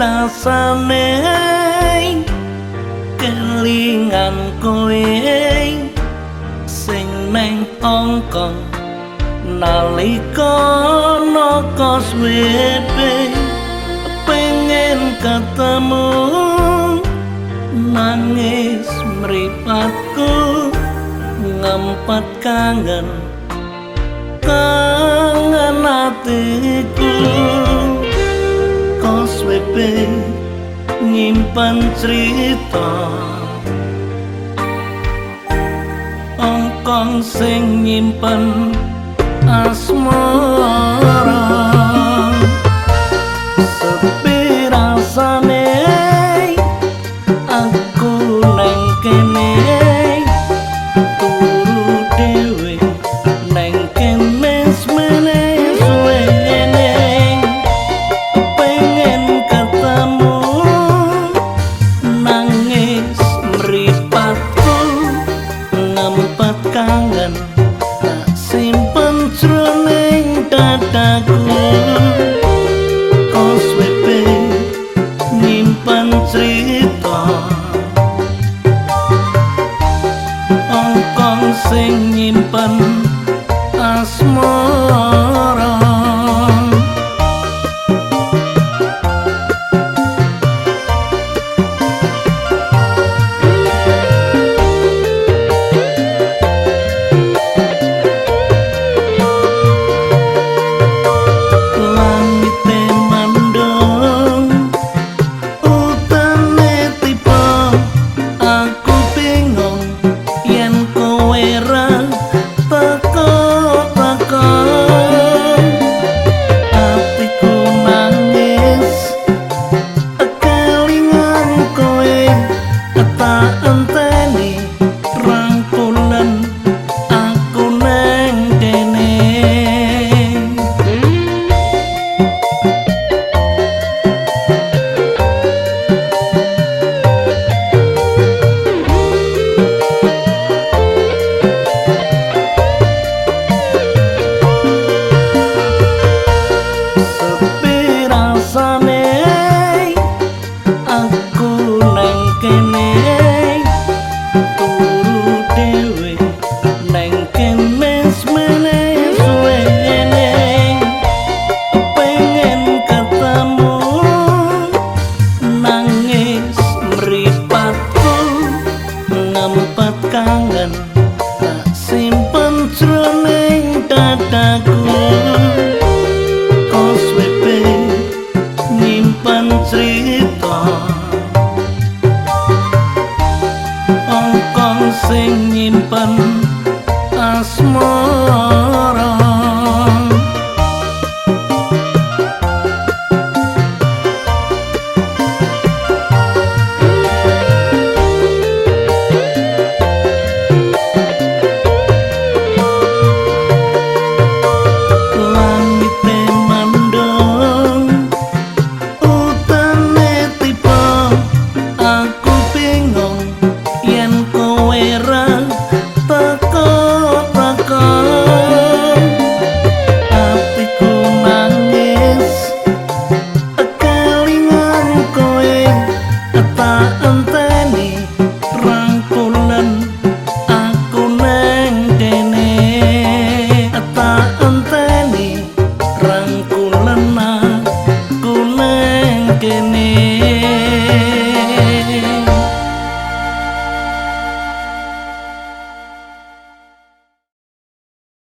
rasane kelingan kowe sing neng ongkong nalika noko swepe pengen ketemu nangis meripatku ngempet kangen kangen hatiku koswepe nyimpan cerita. Ongkong sing nyimpan asmara kangen tak simpen jroning dadaku. Sing nyimpen asmara cepat kangen tak simpen jroning dadaku. Kos wepe nyimpen cerita. Ongkong sing nyimpen asma.